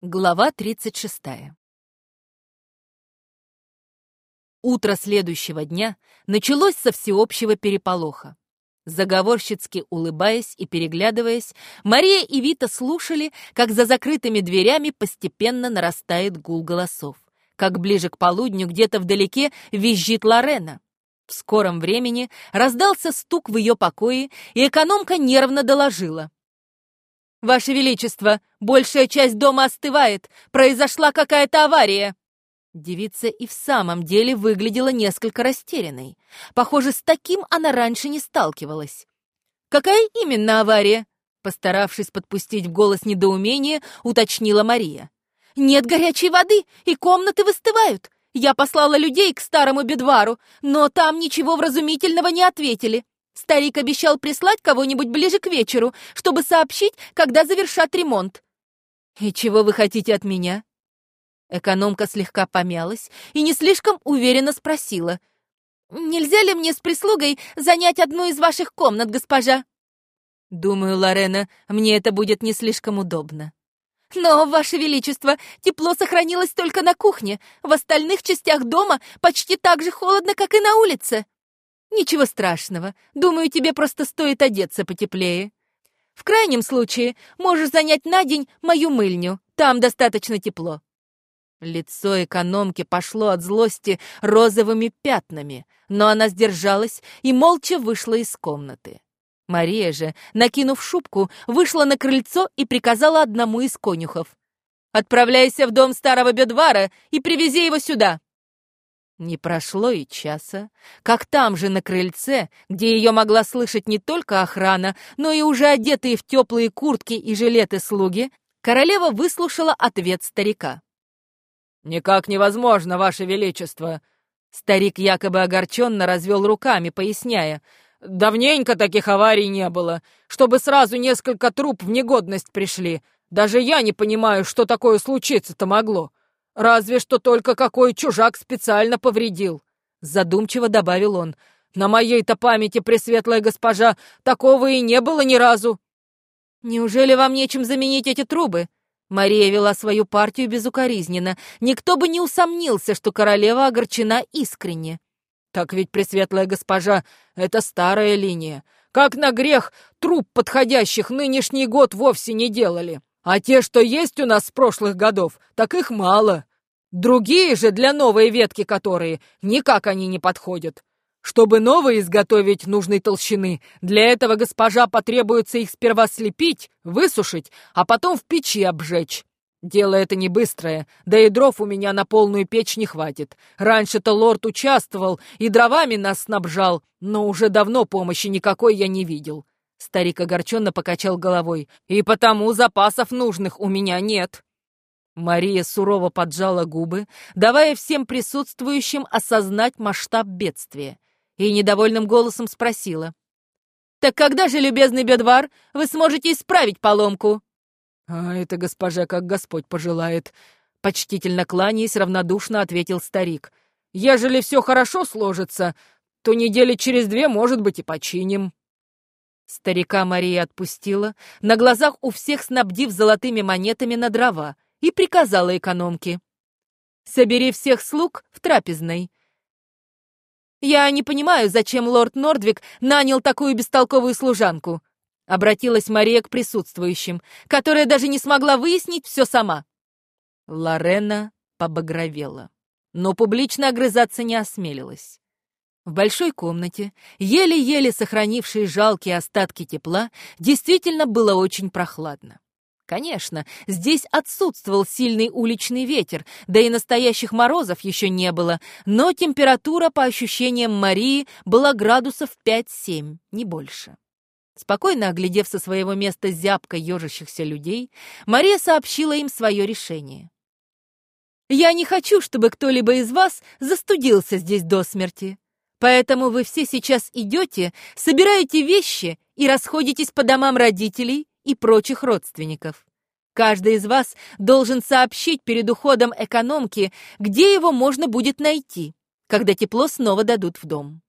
Глава 36. Утро следующего дня началось со всеобщего переполоха. Заговорщицки улыбаясь и переглядываясь, Мария и Вита слушали, как за закрытыми дверями постепенно нарастает гул голосов, как ближе к полудню где-то вдалеке визжит Лорена. В скором времени раздался стук в ее покое, и экономка нервно доложила — «Ваше Величество, большая часть дома остывает. Произошла какая-то авария». Девица и в самом деле выглядела несколько растерянной. Похоже, с таким она раньше не сталкивалась. «Какая именно авария?» Постаравшись подпустить в голос недоумение, уточнила Мария. «Нет горячей воды, и комнаты выстывают. Я послала людей к старому бедвару, но там ничего вразумительного не ответили. Старик обещал прислать кого-нибудь ближе к вечеру, чтобы сообщить, когда завершат ремонт. «И чего вы хотите от меня?» Экономка слегка помялась и не слишком уверенно спросила. «Нельзя ли мне с прислугой занять одну из ваших комнат, госпожа?» «Думаю, Лорена, мне это будет не слишком удобно». «Но, Ваше Величество, тепло сохранилось только на кухне. В остальных частях дома почти так же холодно, как и на улице». «Ничего страшного. Думаю, тебе просто стоит одеться потеплее. В крайнем случае, можешь занять на день мою мыльню. Там достаточно тепло». Лицо экономки пошло от злости розовыми пятнами, но она сдержалась и молча вышла из комнаты. Мария же, накинув шубку, вышла на крыльцо и приказала одному из конюхов. «Отправляйся в дом старого Бедвара и привези его сюда!» Не прошло и часа, как там же на крыльце, где ее могла слышать не только охрана, но и уже одетые в теплые куртки и жилеты слуги, королева выслушала ответ старика. «Никак невозможно, ваше величество!» Старик якобы огорченно развел руками, поясняя. «Давненько таких аварий не было, чтобы сразу несколько труп в негодность пришли. Даже я не понимаю, что такое случиться-то могло. Разве что только какой чужак специально повредил, задумчиво добавил он. На моей-то памяти, пресветлая госпожа, такого и не было ни разу. Неужели вам нечем заменить эти трубы? Мария вела свою партию безукоризненно. Никто бы не усомнился, что королева огорчена искренне. Так ведь, пресветлая госпожа, это старая линия. Как на грех, труп подходящих нынешний год вовсе не делали. А те, что есть у нас с прошлых годов, так их мало. Другие же для новой ветки которые никак они не подходят. Чтобы новые изготовить нужной толщины, для этого госпожа потребуется их сперва слепить, высушить, а потом в печи обжечь. Дело это не быстрое, да и дров у меня на полную печь не хватит. Раньше-то лорд участвовал и дровами нас снабжал, но уже давно помощи никакой я не видел. Старик огорченно покачал головой. И потому запасов нужных у меня нет. Мария сурово поджала губы, давая всем присутствующим осознать масштаб бедствия, и недовольным голосом спросила. «Так когда же, любезный Бедвар, вы сможете исправить поломку?» «А это, госпожа, как Господь пожелает», — почтительно кланяясь, равнодушно ответил старик. «Ежели все хорошо сложится, то недели через две, может быть, и починим». Старика Мария отпустила, на глазах у всех снабдив золотыми монетами на дрова — и приказала экономке. «Собери всех слуг в трапезной». «Я не понимаю, зачем лорд Нордвик нанял такую бестолковую служанку», обратилась Мария к присутствующим, которая даже не смогла выяснить все сама. Лорена побагровела, но публично огрызаться не осмелилась. В большой комнате, еле-еле сохранившей жалкие остатки тепла, действительно было очень прохладно. Конечно, здесь отсутствовал сильный уличный ветер, да и настоящих морозов еще не было, но температура, по ощущениям Марии, была градусов 5-7, не больше. Спокойно оглядев со своего места зябко ежащихся людей, Мария сообщила им свое решение. «Я не хочу, чтобы кто-либо из вас застудился здесь до смерти. Поэтому вы все сейчас идете, собираете вещи и расходитесь по домам родителей и прочих родственников. Каждый из вас должен сообщить перед уходом экономки, где его можно будет найти, когда тепло снова дадут в дом.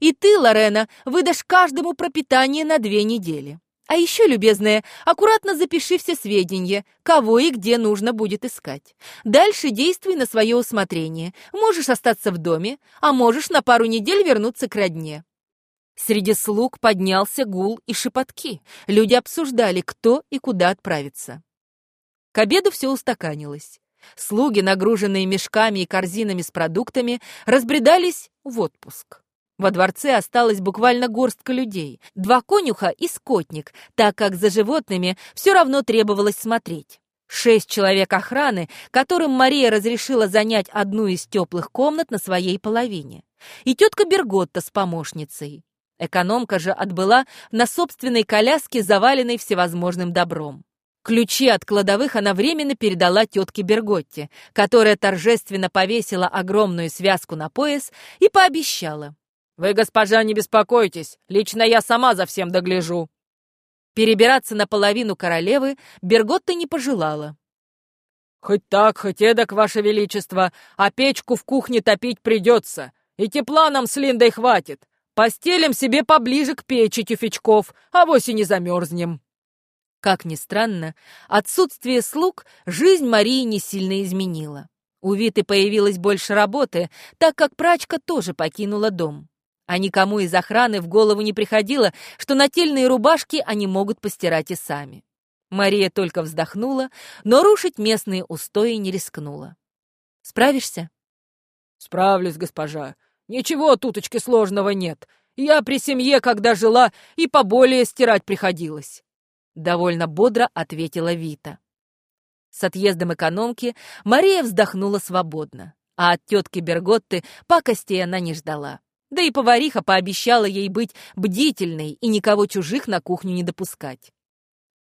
И ты, Лорена, выдашь каждому пропитание на две недели. А еще, любезная, аккуратно запиши все сведения, кого и где нужно будет искать. Дальше действуй на свое усмотрение. Можешь остаться в доме, а можешь на пару недель вернуться к родне. Среди слуг поднялся гул и шепотки. Люди обсуждали, кто и куда отправиться. К обеду все устаканилось. Слуги, нагруженные мешками и корзинами с продуктами, разбредались в отпуск. Во дворце осталась буквально горстка людей, два конюха и скотник, так как за животными все равно требовалось смотреть. Шесть человек охраны, которым Мария разрешила занять одну из теплых комнат на своей половине. И тетка Берготта с помощницей. Экономка же отбыла на собственной коляске, заваленной всевозможным добром. Ключи от кладовых она временно передала тетке Берготте, которая торжественно повесила огромную связку на пояс и пообещала. «Вы, госпожа, не беспокойтесь, лично я сама за всем догляжу». Перебираться на половину королевы Берготта не пожелала. «Хоть так, хоть эдак, ваше величество, а печку в кухне топить придется, и тепла нам с Линдой хватит. Постелим себе поближе к печи тюфячков, а вось и не замерзнем». Как ни странно, отсутствие слуг жизнь Марии не сильно изменила. У Виты появилось больше работы, так как прачка тоже покинула дом а никому из охраны в голову не приходило, что нательные рубашки они могут постирать и сами. Мария только вздохнула, но рушить местные устои не рискнула. «Справишься?» «Справлюсь, госпожа. Ничего туточки сложного нет. Я при семье, когда жила, и поболее стирать приходилось», — довольно бодро ответила Вита. С отъездом экономки Мария вздохнула свободно, а от тетки Берготты пакостей она не ждала. Да и повариха пообещала ей быть бдительной и никого чужих на кухню не допускать.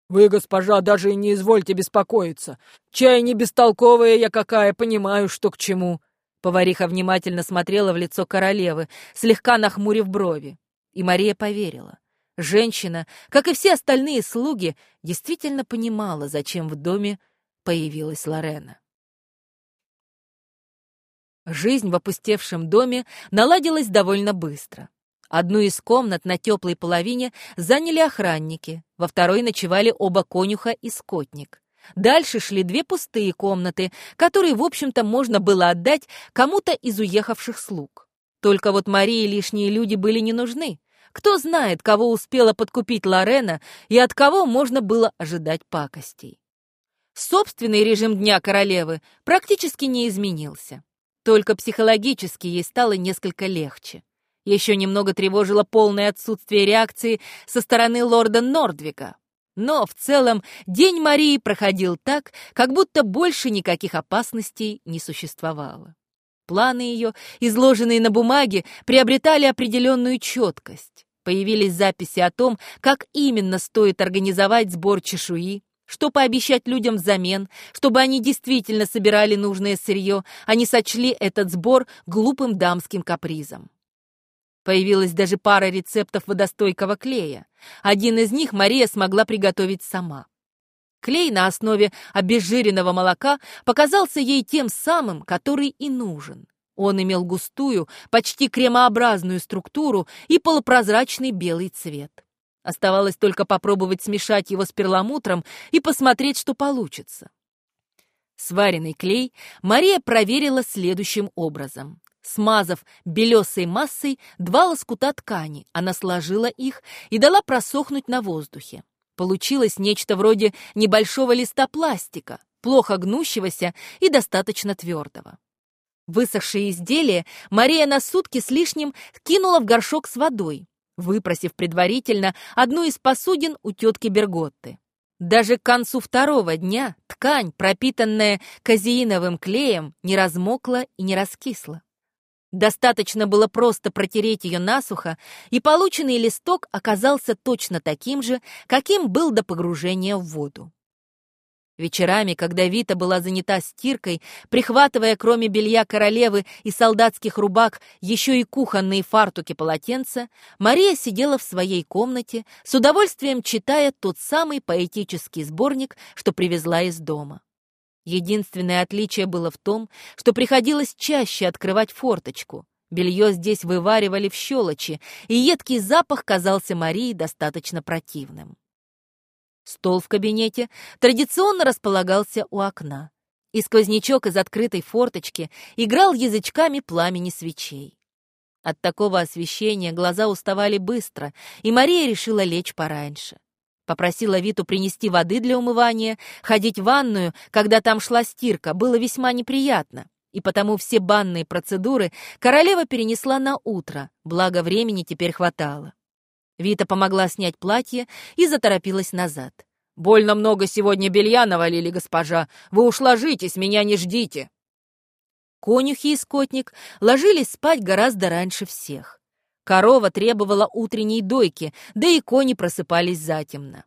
«Вы, госпожа, даже и не извольте беспокоиться. Чай не бестолковая я какая, понимаю, что к чему». Повариха внимательно смотрела в лицо королевы, слегка нахмурив брови. И Мария поверила. Женщина, как и все остальные слуги, действительно понимала, зачем в доме появилась Лорена. Жизнь в опустевшем доме наладилась довольно быстро. Одну из комнат на теплой половине заняли охранники, во второй ночевали оба конюха и скотник. Дальше шли две пустые комнаты, которые, в общем-то, можно было отдать кому-то из уехавших слуг. Только вот Марии лишние люди были не нужны. Кто знает, кого успела подкупить Лорена и от кого можно было ожидать пакостей. Собственный режим дня королевы практически не изменился. Только психологически ей стало несколько легче. Еще немного тревожило полное отсутствие реакции со стороны лорда Нордвика. Но в целом день Марии проходил так, как будто больше никаких опасностей не существовало. Планы ее, изложенные на бумаге, приобретали определенную четкость. Появились записи о том, как именно стоит организовать сбор чешуи, что пообещать людям взамен, чтобы они действительно собирали нужное сырье, а не сочли этот сбор глупым дамским капризом. Появилась даже пара рецептов водостойкого клея. Один из них Мария смогла приготовить сама. Клей на основе обезжиренного молока показался ей тем самым, который и нужен. Он имел густую, почти кремообразную структуру и полупрозрачный белый цвет. Оставалось только попробовать смешать его с перламутром и посмотреть, что получится. Сваренный клей Мария проверила следующим образом. Смазав белесой массой два лоскута ткани, она сложила их и дала просохнуть на воздухе. Получилось нечто вроде небольшого листа пластика, плохо гнущегося и достаточно твердого. Высохшее изделие Мария на сутки с лишним кинула в горшок с водой, выпросив предварительно одну из посудин у тетки Берготты. Даже к концу второго дня ткань, пропитанная казеиновым клеем, не размокла и не раскисла. Достаточно было просто протереть ее насухо, и полученный листок оказался точно таким же, каким был до погружения в воду. Вечерами, когда Вита была занята стиркой, прихватывая кроме белья королевы и солдатских рубак еще и кухонные фартуки-полотенца, Мария сидела в своей комнате, с удовольствием читая тот самый поэтический сборник, что привезла из дома. Единственное отличие было в том, что приходилось чаще открывать форточку. Белье здесь вываривали в щелочи, и едкий запах казался Марии достаточно противным. Стол в кабинете традиционно располагался у окна, и сквознячок из открытой форточки играл язычками пламени свечей. От такого освещения глаза уставали быстро, и Мария решила лечь пораньше. Попросила Виту принести воды для умывания, ходить в ванную, когда там шла стирка, было весьма неприятно. И потому все банные процедуры королева перенесла на утро, благо времени теперь хватало. Вита помогла снять платье и заторопилась назад. «Больно много сегодня белья навалили, госпожа. Вы уж ложитесь, меня не ждите». Конюхи и скотник ложились спать гораздо раньше всех. Корова требовала утренней дойки, да и кони просыпались затемно.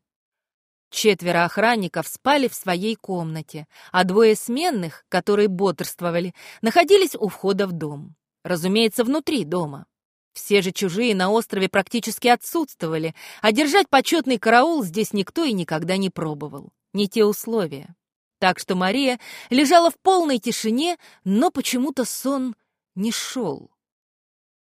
Четверо охранников спали в своей комнате, а двое сменных, которые бодрствовали, находились у входа в дом. Разумеется, внутри дома. Все же чужие на острове практически отсутствовали, а держать почетный караул здесь никто и никогда не пробовал. Не те условия. Так что Мария лежала в полной тишине, но почему-то сон не шел.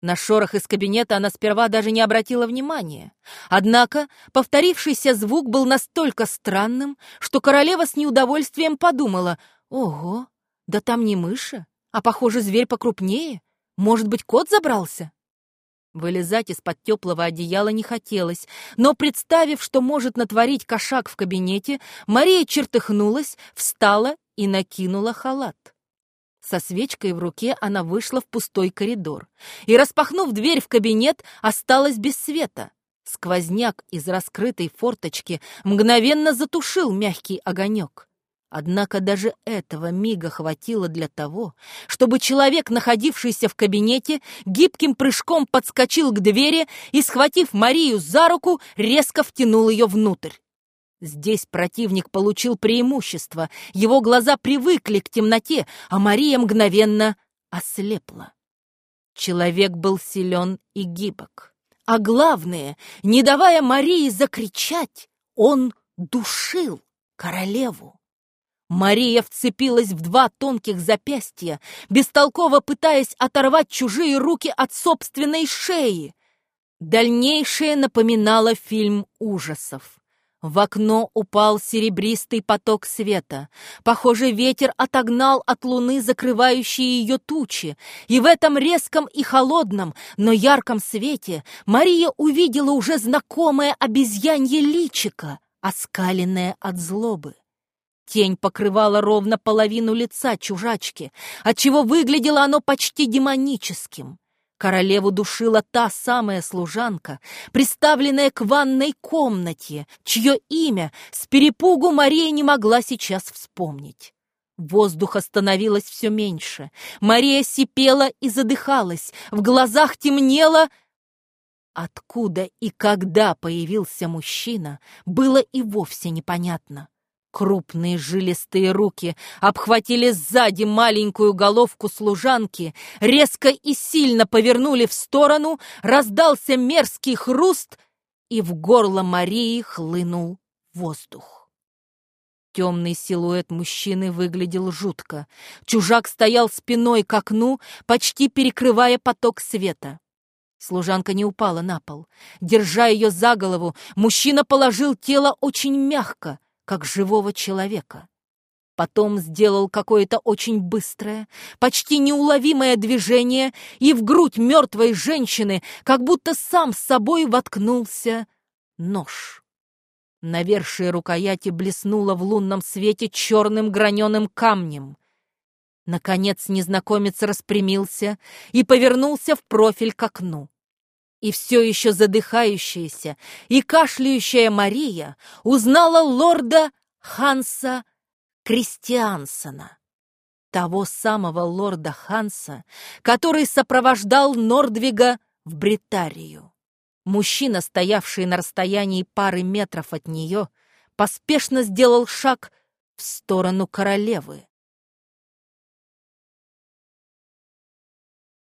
На шорох из кабинета она сперва даже не обратила внимания. Однако повторившийся звук был настолько странным, что королева с неудовольствием подумала, «Ого, да там не мыши, а, похоже, зверь покрупнее. Может быть, кот забрался?» Вылезать из-под теплого одеяла не хотелось, но, представив, что может натворить кошак в кабинете, Мария чертыхнулась, встала и накинула халат. Со свечкой в руке она вышла в пустой коридор и, распахнув дверь в кабинет, осталась без света. Сквозняк из раскрытой форточки мгновенно затушил мягкий огонек. Однако даже этого мига хватило для того, чтобы человек, находившийся в кабинете, гибким прыжком подскочил к двери и, схватив Марию за руку, резко втянул ее внутрь. Здесь противник получил преимущество, его глаза привыкли к темноте, а Мария мгновенно ослепла. Человек был силен и гибок. А главное, не давая Марии закричать, он душил королеву. Мария вцепилась в два тонких запястья, бестолково пытаясь оторвать чужие руки от собственной шеи. Дальнейшее напоминало фильм ужасов. В окно упал серебристый поток света. Похоже, ветер отогнал от луны закрывающие ее тучи, и в этом резком и холодном, но ярком свете Мария увидела уже знакомое обезьянье личико, оскаленное от злобы. Тень покрывала ровно половину лица чужачки, отчего выглядело оно почти демоническим. Королеву душила та самая служанка, приставленная к ванной комнате, чье имя с перепугу Мария не могла сейчас вспомнить. Воздуха становилось все меньше. Мария сипела и задыхалась, в глазах темнело. Откуда и когда появился мужчина, было и вовсе непонятно. Крупные жилистые руки обхватили сзади маленькую головку служанки, резко и сильно повернули в сторону, раздался мерзкий хруст, и в горло Марии хлынул воздух. Темный силуэт мужчины выглядел жутко. Чужак стоял спиной к окну, почти перекрывая поток света. Служанка не упала на пол. Держа ее за голову, мужчина положил тело очень мягко, как живого человека. Потом сделал какое-то очень быстрое, почти неуловимое движение, и в грудь мертвой женщины как будто сам с собой воткнулся нож. Навершие рукояти блеснуло в лунном свете черным граненым камнем. Наконец незнакомец распрямился и повернулся в профиль к окну и все еще задыхающаяся и кашляющая Мария узнала лорда Ханса Кристиансона, того самого лорда Ханса, который сопровождал Нордвига в Бритарию. Мужчина, стоявший на расстоянии пары метров от нее, поспешно сделал шаг в сторону королевы.